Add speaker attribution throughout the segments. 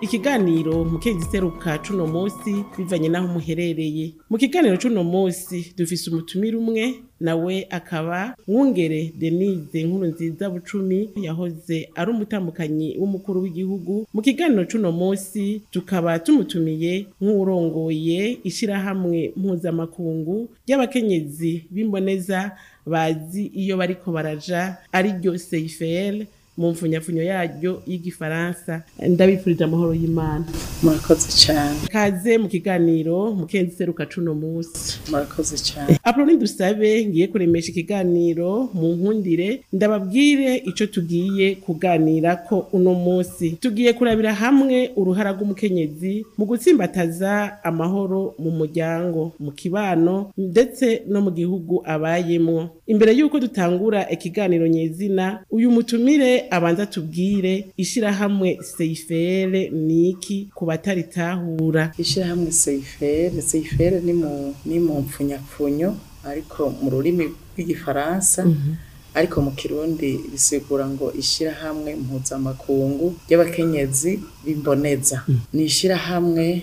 Speaker 1: ikiganiro
Speaker 2: mukenyezi seruka
Speaker 3: cuno munsi bivanye n'aho muherereye mu kiganiro cuno munsi dufise umutumire umwe nawe akaba mwungere denise nkuru nziza bucumi yahoze ari umutambukanyi w'umukuru w'igihugu mu kiganiro cy'uno munsi tukaba tumutumiye nk'urongoye ishyirahamwe mpuzamakungu ry'abakenyezi b'imboneza bazi iyo bariko baraja ari ryo seyifere mu mfunyapfunyo yaryo y'igifaransa ndabifurije amahoro y'imana
Speaker 4: murakoze cyane
Speaker 3: kaze mu kiganiro mukenzi seruka cuno munsi
Speaker 4: murakoze cyane
Speaker 3: apuroni dusabe ngiye kuremesha ikiganiro mu nkundire ndababwire icyo tugiye kuganira ko uno munsi tugiye kurabira hamwe uruhara rw'umukenyezi mu gutsimbataza amahoro mu muryango mu kibano ndetse no mu gihugu abayemo imbere y'uko dutangura ikiganiro nyezina uyu mutumire abanza tubwire ishirahamwe Seifere niki ku bataritahura
Speaker 4: ishirahamwe Seifere Seifere ni mu ni mpfunyapfunyo ariko mu rurimi rw'igifaransa mhm. ariko mu kirundi bisigura ngo ishirahamwe mpuzamakungu ry'abakenyezi bimboneza mm. ni ishyirahamwe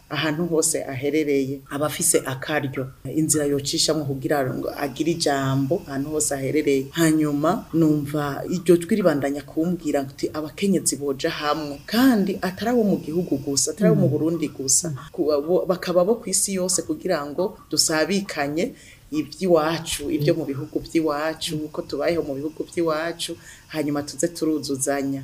Speaker 4: ahantu hose aherereye abafise akaryo inzira yocishamo kugira ngo agire ijambo ahantu hose aherereye hanyuma numva iryo jwi ribandanya kumbwira ati abakenyezi boja hamwe kandi atari abo mu gihugu gusa atari abo mu mm. Burundi gusa bakaba bo ku isi yose kugira ngo dusabikanye iby'iwacu ibyo mu bihugu by'iwacu uko tubayeho mu bihugu by'iwacu hanyuma tuze turuzuzanya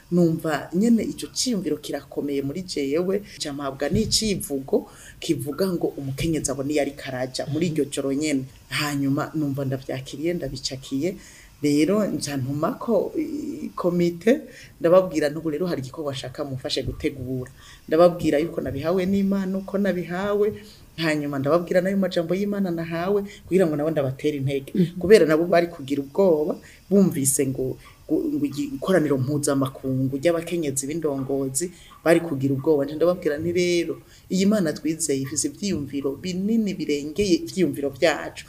Speaker 4: numva nyine icyo cyiyumviro kirakomeye muri jewe mpabwa n'icyivugo kivuga ngo umukenyezi abone iyo ariko arajya muri iryo joro nyine hanyuma numva ndabyakiriye ndabicakiye rero ntuma ko komite ndababwira n'ubu rero hari igikorwa bashaka mufashe gutegura ndababwira yuko nabihawe n'imana uko nabihawe hanyuma ndababwira nayo majambo y'imana nahawe kugira ngo nabo ndabatere intege mm-hmm. kubera nabo bari kugira ubwoba bumvise ngo ikoraniro mpuzamakungu ry'abakenyezi b'indongozi bari kugira ubwoba ndababwira ni rero iyi mana twizeye ifite ibyiyumviro binini birengeye ibyiyumviro byacu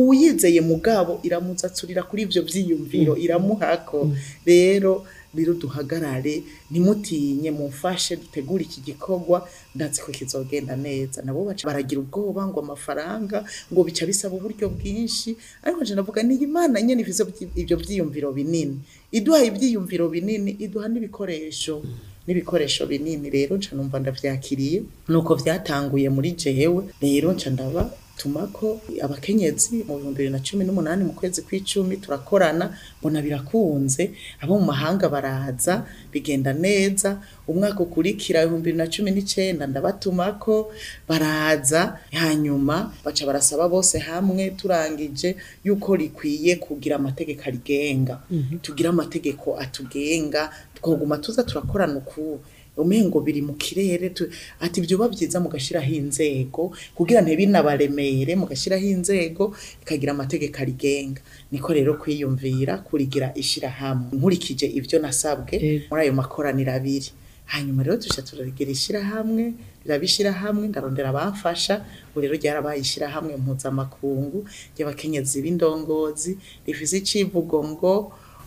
Speaker 4: uwiyizeye mugabo iramutsa kuri ibyo byiyumviro mm-hmm. iramuhako mm-hmm. rero rero duhagarare nimutinye mumfashe dutegure iki gikorwa ndatsiko kizogenda neza nabo baca baragira ubwoba ngo amafaranga ngo bica bisaba uburyo bwinshi ariko nje navuga ni imana nyene ifise ibyo byiyumviro binini iduha ibyiyumviro binini iduha n'ibikoresho n'ibikoresho binini rero nca numva ndavyakiriye nuko vyatanguye muri jewe rero nca ndaba bituma ko abakenyezi mu bihumbi bibiri na cumi n'umunani mu kwezi kw'icumi turakorana mbona birakunze abo mu mahanga baraza bigenda neza umwaka ukurikira ibihumbi bibiri na cumi n'icyenda ndabatuma ko baraza hanyuma baca barasaba bose hamwe turangije yuko rikwiye kugira amategeko arigenga mhm. tugira amategeko atugenga twoguma tuza turakorana uku umengo biri mu kirere ati byoba byiza mugashyiraho inzego kugira ntibinabaremere mugashyiraho inzego ikagira amategeko arigenga niko rero kwiyumvira kurigira ishyirahamwe nkurikije ibyo nasabwe
Speaker 3: eh.
Speaker 4: muri ayo makoraniro abiri hanyuma rero tujya turagira ishyirahamwe riraba ishyirahamwe ndarondera abamfasha ubu rero ryarabaye ishyirahamwe mpuzamakungu ry'abakenyezi b'indongozi rivuze icivugo ngo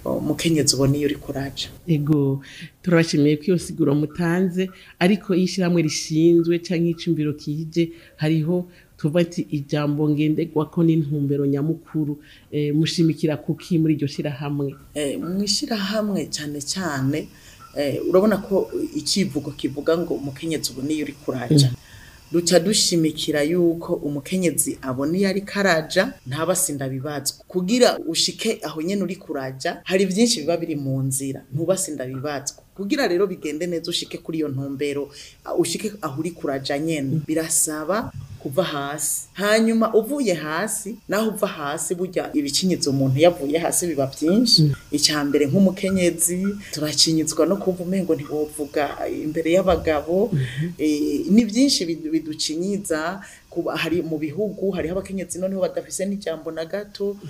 Speaker 4: umukenyezi ubona iyo uri kuraca
Speaker 3: yego turabashimiye ko iyo siguro mutanze ariko iyo ishyirahamwe rishinzwe cyangwa icyo kije hariho tuba ati ijambo ngenderwa ko n'intumbero nyamukuru eh, mushimikira kuki muri iryo shyirahamwe
Speaker 4: eh, mu ishyirahamwe cyane cyane eh, urabona ko icyivugo kivuga ngo umukenyezi ubona iyo uri kuraca duca dushimikira yuko umukenyezi abona iyo ariko araja ntabasindabibazwa kugira ushike aho nyene uri kuraja hari byinshi biba biri mu nzira ntubasindabibazwa kugira rero bigende neza ushike kuri iyo ntumbero ushike aho uri kuraja nyene birasaba kuva hasi hanyuma uvuye hasi naho uva hasi burya ibikinyitse umuntu yavuye hasi biba byinshi mm. icya mbere nk'umukenyezi turakinyizwa no kumva umenya ngo imbere y'abagabo mm-hmm. eh, ni byinshi bidukinyiza hari mu bihugu hariho abakenyezi noneho badafise n'ijambo na gato mm.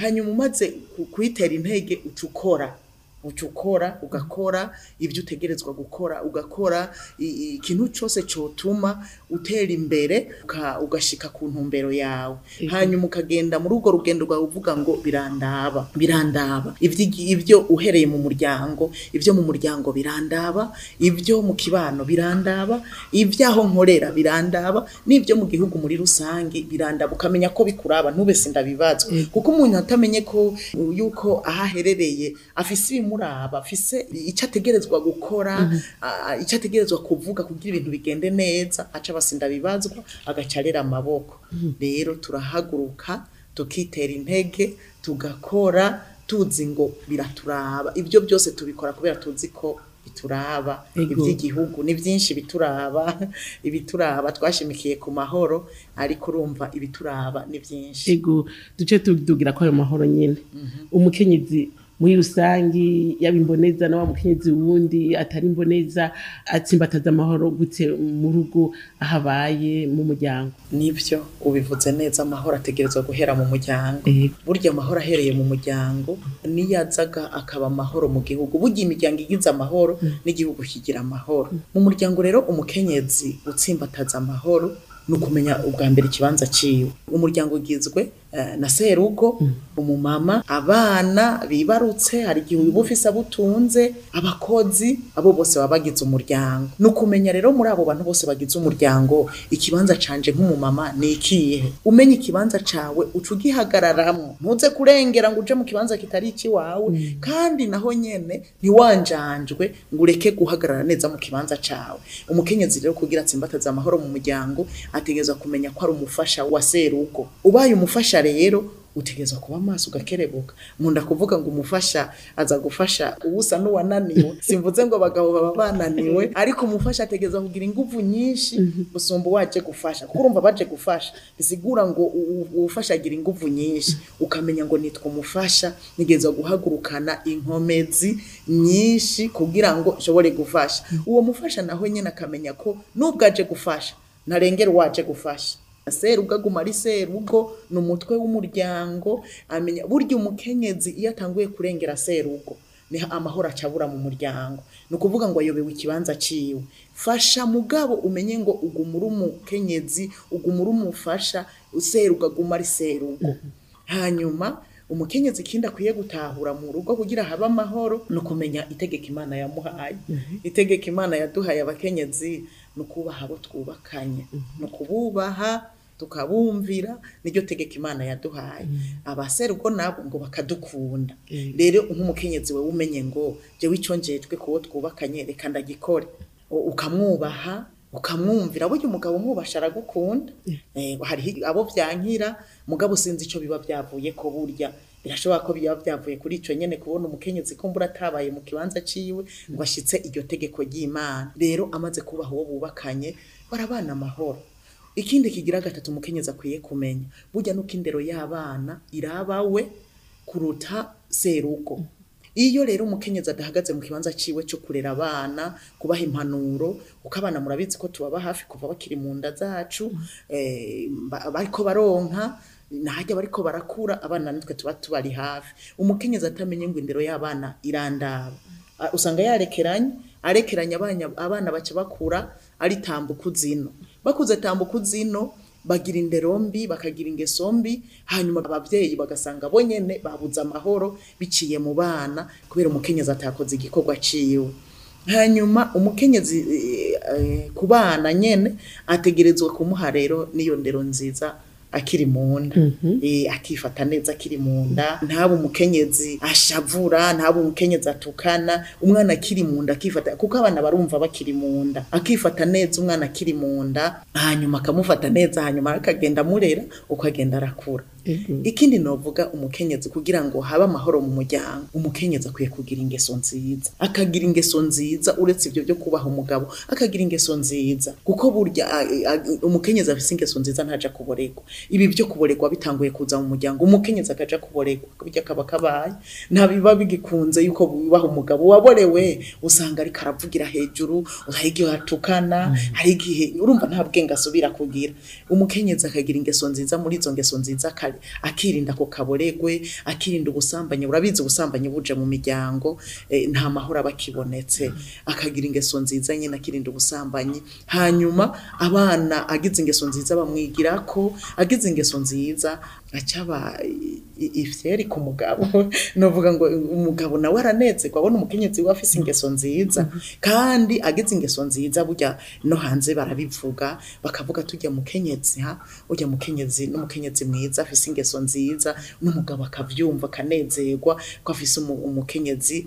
Speaker 4: hanyuma umaze kuyitera intege uca ucyo ukora ugakora ibyo utegerezwa gukora ugakora ikintu cyose cyotuma utera imbere ugashika ku ntumbero yawe hanyuma ukagenda muri urwo rugendo rwawe uvuga ngo birandaba birandaba ibyo uhereye mu muryango ibyo mu muryango birandaba ibyo mu kibano birandaba iby'aho nkorera birandaba n'ibyo mu gihugu muri rusange birandaba ukamenya ko bikuraba ntube sindabibazwe kuko umuntu atamenye ko yuko aho aherereye afise ibimuri amuraba afise icyo ategerezwa gukora mhm. icyo ategerezwa kuvuga kugira ibintu bigende neza aca abasinda bibazwa agacarera amaboko mhm. rero turahaguruka tukitera intege tugakora tuzi ngo biraturaba ibyo byose tubikora kubera tuzi ko bituraba iby'igihugu ni byinshi bituraba ibituraba twashimikiye ku mahoro ariko urumva ibituraba ni byinshi
Speaker 3: duce tugira ko ayo mahoro nyine mhm. umukenyezi muri rusange yaba imboneza na wa mukenyezi wundi atari imboneza atsimbataza amahoro gute mu rugo ahabaye mu muryango
Speaker 4: nibyo ubivuze neza amahoro ategerezwa guhera mu muryango
Speaker 3: eh.
Speaker 4: burya amahoro ahereye mu muryango niyazaga akaba amahoro mu gihugu burya imiryango igize amahoro mm. n'igihugu kigira amahoro mu muryango rero umukenyezi utsimbataza amahoro ni ukumenya ubwa mbere ikibanza cyiwe umuryango ugizwe Eh, na serugo mm. umumama abana bibarutse hari igihe uba ufise abutunze abakozi abo bose baba bagize umuryango ni ukumenya rero muri abo bantu bose bagize umuryango ikibanza canje nk'umumama ni ikihe umenya ikibanza cawe uca ugihagararamo ntuze kurengera ngo uje mu kibanza kitari ikiwawe mm. kandi naho nyene ntiwanjanjwe ngo ureke guhagarara neza mu kibanza cawe umukenyezi rero kugira atsimbataze amahoro mu muryango ategerezwa kumenya ko ari umufasha wa serugo ubaye umufasha umufasha rero utegerezwa kuba maso ugakerebuka nkunda kuvuga ngo umufasha aza gufasha ubusa n'uwananiwe simvuze ngo abagabo baba bananiwe ariko umufasha ategereza kugira ingufu nyinshi mhm. gusumba uwaje gufasha kuko urumva baje gufasha bisigura ngo uwufasha agira ingufu nyinshi ukamenya ngo nitwa umufasha nigeze guhagurukana inkomezi nyinshi kugira ngo ushobore gufasha mhm. uwo mufasha naho nyine akamenya ko n'ubwo aje gufasha ntarengera uwaje gufasha serugo aguma ari serugo ni umutwe w'umuryango amenya burya umukenyezi iyo atanguye kurengera serugo niho amahoro acabura mu muryango ni ukuvuga ngo ayobewe ikibanza cyiwe fasha mugabo umenye ngo ugumure umukenyezi ugumure umufasha userugo aguma ari serugo hanyuma umukenyezi ikindi akwiye gutahura mu rugo kugira habe amahoro ni ukumenya itegeka imana yamuhaye mhm. itegeka imana yaduhaye abakenyezi ni ukubaha abo twubakanye mhm. ni ukububaha tukabumvira niryo tegeka imana yaduhaye mm. abaseruko nabo ngo bakadukunda mm. rero nk'umukenyezi we umenye ngo jya wicongetwe kuwo twubakanye reka ndagikore ukamwubaha ukamwumvira burya umugabo umwubasha aragukunda eh, hari abo byankira mugabo sinzi icyo biba byavuye ko burya birashobora ko biba byavuye kuri icyo nyine kubona umukenyezi kumbura atabaye mu kibanza cyiwe ngo mm. ashyitse iryo tegeko ry'imana rero amaze kubaha uwo bubakanye barabana amahoro ikindi kigira gatatu umukenyezi akwiye kumenya burya nuko indero y'abana irabawe kuruta seruko iyo rero umukenyezi adahagaze mu kibanza ciwe cyo kurera abana kubaha impanuro kuko abana murabizi ko tubaba hafi kuva bakiri mu nda zacu eh, bariko baronka nahajya bariko barakura abana nitwe tuba tubari hafi umukenyezi atamenye ngo indero y'abana irandaba usanga yarekeranye arekeranya abana bake bakura aritambuka uzino bakuze tambuka uzino bagira indero mbi bakagira ingeso mbi hanyuma ababyeyi bagasanga bo nyine babuze amahoro biciye mu bana kubera umukenyezi atakoze igikorwa ciwe hanyuma umukenyezi eh, eh, ku bana nyine ategerezwa kumuha rero n'iyo ndero nziza akiri mu nda mhm. eh, akifata neza akiri mu nda ntabe umukenyezi ashavura ntabe umukenyezi atukana umwana akiri mu nda akifata kuko abana barumva bakiri mu nda akifata neza umwana akiri mu nda hanyuma akamufata neza hanyuma akagenda amurera uko agenda arakura ikindi novuga umukenyezi kugira ngo habe amahoro mu muryango umukenyezi akwiye kugira ingeso nziza akagira ingeso nziza uretse ibyo byo kubaha umugabo akagira ingeso nziza kuko burya umukenyezi afite ingeso nziza ntaja kuboregwa ibi byo kuboregwa bitanguye kuza mu muryango umukenyezi akaja kuboregwa burya kaba kabaye ntabiba bigikunze yuko bubaha umugabo waborewe usanga ariko aravugira hejuru hari igihe atukana mm. hari igihe urumva nta bwenge asubira kugira umukenyezi akagira ingeso nziza muri izo ngeso nziza kare akirinda ako kaboregwe akirinda ubusambanyi urabizi ubusambanyi buje mu miryango eh, nta mahoro aba akibonetse akagira ingeso nziza nyine akirinda ubusambanyi hanyuma abana agize ingeso nziza bamwigira ko agize ingeso nziza acaba ifyeri ku mugabo navuga ngo umugabo nawe aranetse wabona umukenyezi we afite ingeso nziza mm-hmm. kandi ageze ingeso nziza burya no hanze barabivuga bakavuga tujya mukenyezi ha ujya mukenyezi n'umukenyezi mwiza afite ingeso nziza n'umugabo akabyumva akanezerwa ko afite umukenyezi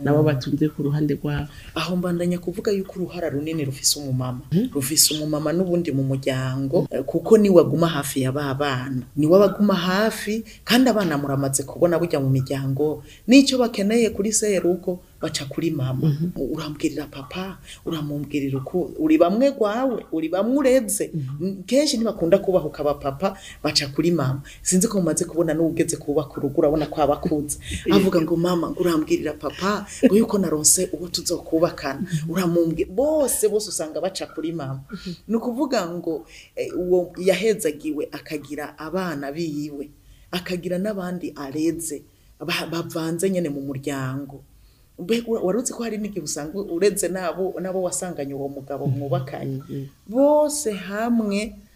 Speaker 3: nabo mm. batunze ku ruhande rwabo
Speaker 4: aho mbandanya kuvuga yuko uruhara runini rufise umumama hmm? rufise umumama n'ubundi mu muryango eh, kuko niwe aguma hafi ya ba bana niwe abaguma hafi kandi abana muramaze kubona bujya mu miryango n'icyo bakeneye kuri seruko baca kuri mama mhm. urambwirira papa uramubwirira uko uri bamwe rwawe uri bamwe urebye mhm. kenshi ntibakunda kubaha ukaba papa baca kuri mama sinzi ko mumaze kubona n'ugeze kubaka urugo urabona ko abakunze avuga ngo mama urambwirira papa ngo yuko naronse uwo tuzokubakana mhm. uramubwira bose bose usanga baca kuri mama ni ukuvuga ngo eh, uwo yahezagiwe akagira abana biyiwe akagira n'abandi areze bavanze nyine mu muryango Wari warutse ko hari n'igihe usanga uretse n'abo wasanganye uwo mugabo mm-hmm. mwubakanye mm-hmm. bose hamwe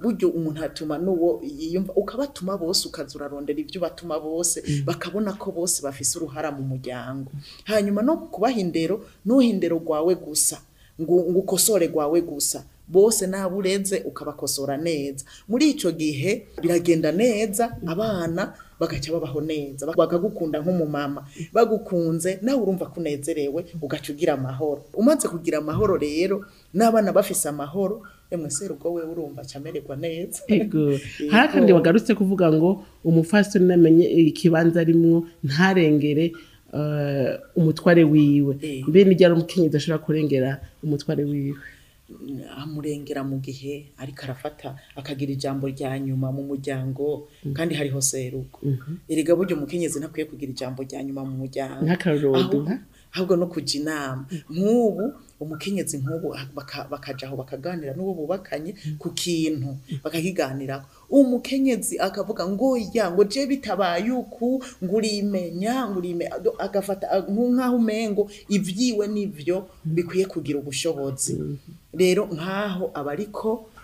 Speaker 4: buryo umuntu atuma n'uwo yiyumva ukabatuma bose ukaza urarondera ibyo ubatuma bose mm. bakabona ko bose bafise uruhara mu muryango hanyuma no kubaha indero ntuhe rwawe gusa ngo ukosore rwawe gusa bose naba urenze ukabakosora neza muri icyo gihe biragenda neza abana bagacya babaho neza bakagukunda nk'umumama bagukunze nawe urumva ko unezerewe ugaca ugira amahoro umaze kugira amahoro rero n'abana bafise amahoro emwe eh, se rugo we urumva cyamererwa neza
Speaker 3: hari akandi bagarutse kuvuga ngo umufasoni namenye ikibanza arimwo ntarengere eh, umutware wiwe
Speaker 4: eh.
Speaker 3: mbe nijyana umukenyezi ashobora kurengera umutware wiwe
Speaker 4: amurengera ah, mu gihe ariko arafata akagira ijambo rya nyuma mu muryango mm-hmm. kandi hariho seruko mm-hmm. erega buryo umukenyezi ntakwiye kugira ijambo rya nyuma mu muryango ahubwo no kujya inama nk'ubu umukenyezi nk'ubu aho bakaganira n'uwo bubakanye mm-hmm. ku kintu bakakiganiraho umukenyezi akavuga ngo ya ngo je bitabaye uku ngo urimenya ngo urime agafata nk'aho umengo ibyiwe n’ibyo bikwiye kugira ubushobozi rero nkaho abariko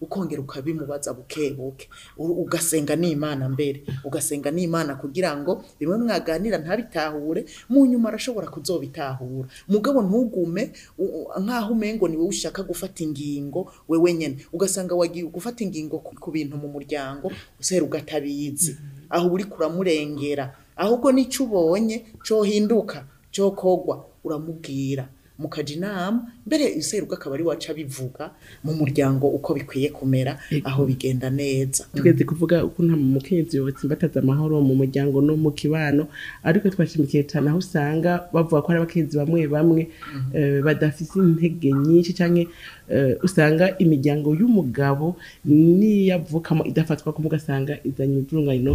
Speaker 4: ukongera ukabimubaza buke buke ugasenga n'imana mbere ugasenga n'imana kugira ngo bimwe mwaganira ntabitahure mu nyuma arashobora kuzobitahura mugabo ntugume nk'aho umengo niwe ushaka gufata ingingo we wenyine ugasanga wagiye gufata ingingo ku bintu mu muryango usera ugatabizi aho uri kuramurengera ahubwo n'icyo ubonye cyohinduka cyo kogwa uramubwira mukajya inama mbere iseruka akaba ari wacu abivuga mu muryango uko bikwiye kumera aho bigenda neza
Speaker 3: twese mm. kuvuga ko nta mukenyezi yubatse imbataza amahoro mu muryango no mu kibano ariko twashimikiye cyane aho usanga bavuga ko ari abakenyezi bamwe bamwe mm-hmm. eh, badafite intege nyinshi cyangwa eh, usanga imiryango y'umugabo n'iyavukamo idafatwa ko ugasanga izanye
Speaker 4: imvurungano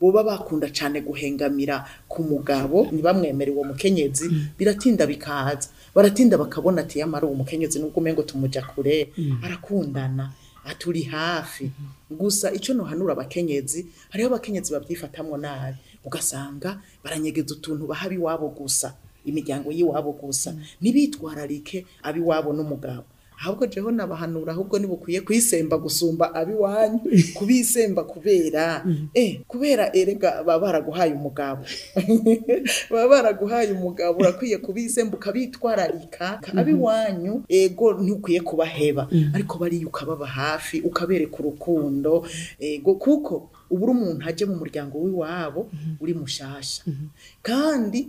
Speaker 4: boba bakunda cyane guhengamira ku mugabo ntibamwemere uwo mukenyezi biratinda bikaza baratinda bakabona ati yamara uwo mukenyezi nubwo umengo tumujya kure mm. arakundana aturi hafi mm-hmm. gusa icyo ntuhanura abakenyezi hariho abakenyezi babyifatamo nabi ugasanga baranyegeza utuntu baha iwabo gusa imiryango y'iwabo gusa mm. ntibitwararike ab'iwabo n'umugabo ahubwo jeho nabahanura ahubwo ntibukwiye kuyisemba gusumba abiwanyu kubisemba kubera mm-hmm. eh, kubera erega baba baraguhaye umugabo baba baraguhaye umugabo urakwiye kubisemba ukabitwararika mm-hmm. abiwanyu ego ntukwiye kubaheba mm-hmm. ariko bariya ukababa hafi ukabereka urukundo ego kuko ubura umuntu ajya mu muryango w'iwabo uri mushasha kandi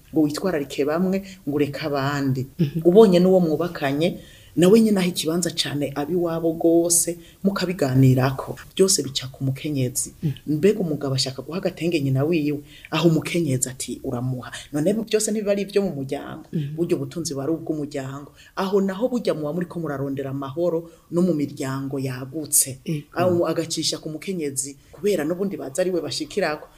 Speaker 4: ngo witwararike bamwe ngo ureke abandi ubonye n'uwo mwubakanye nawe nyine aho ikibanza cyane ab'iwabo rwose ko byose bica ku mukenyezi mm. mbega umugabo ashaka guha agatenge nyina wiwe aho umukenyezi ati uramuha none byose ntibiba ari ibyo mu muryango mm. buryo butunzi buba ari ubw'umuryango aho naho bujya muba muri ko murarondera amahoro no mu miryango yagutse agacisha ku mukenyezi kubera n'ubundi baza ari we bashikirako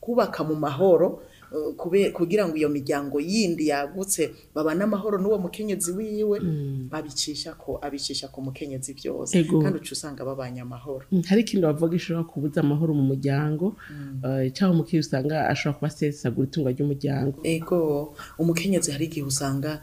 Speaker 4: kubaka mu mahoro kugira ngo iyo miryango yindi yagutse babane amahoro n'uwo mukenyezi wiwe mm. abicisha ko abicisha ku mukenyezi byose kandi uca usanga babanye amahoro
Speaker 3: mm, hari ikintu bavuga gishobora kubuza amahoro mu muryango mm. eh, cyangwa umukiriya usanga ashobora kuba asesagura itungo ry'umuryango
Speaker 4: ego umukenyezi hari igihe usanga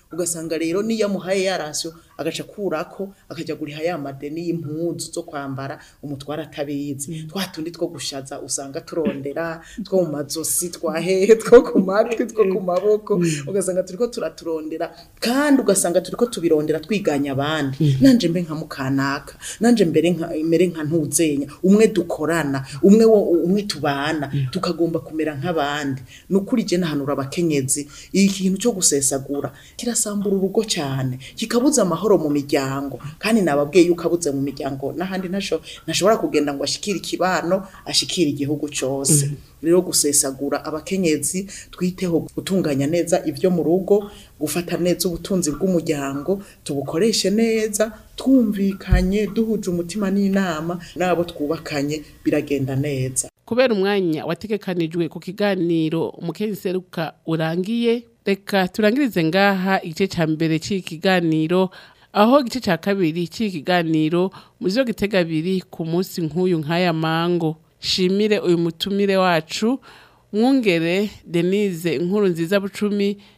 Speaker 4: ugasanga rero niyo amuhaye ya agaca akurako akajya guriha ya madeni y'impuzu zo kwambara umutwara atabizi mm. twa tundi two gushaza usanga turondera two mu mazosi twahehe two ku matwi two ku maboko mm. ugasanga turiko turaturondera kandi ugasanga ko tubirondera twiganya abandi mm. nanje mbe nka mukanaka nanje mbere nka mere nka ntuzenya umwe dukorana umwe wo umwe tubana tukagomba kumera nk'abandi nukuri je nahanura abakenyezi ikintu cyo gusesagura kirasambura urugo cyane kikabuza amahoro amahoro mu miryango kandi nababwiye yuko abuze mu miryango n'ahandi ntashobora kugenda ngo ashikire ikibano ashikire igihugu cyose mm-hmm. rero gusesagura abakenyezi twiteho gutunganya neza ibyo mu rugo gufata neza ubutunzi bw'umuryango tubukoreshe neza twumvikanye duhuje umutima n'inama n'abo twubakanye biragenda neza
Speaker 3: kubera umwanya wategekanijwe ku kiganiro umukenyezi seruka urangiye reka turangirize ngaha igice cya mbere cy'ikiganiro aho gice cya kabiri cy'iki kiganiro muzo gitega abiri ku munsi nk'uyu nk'aya mango shimire uyu mutumire wacu mwungere denise inkuru nziza bucumi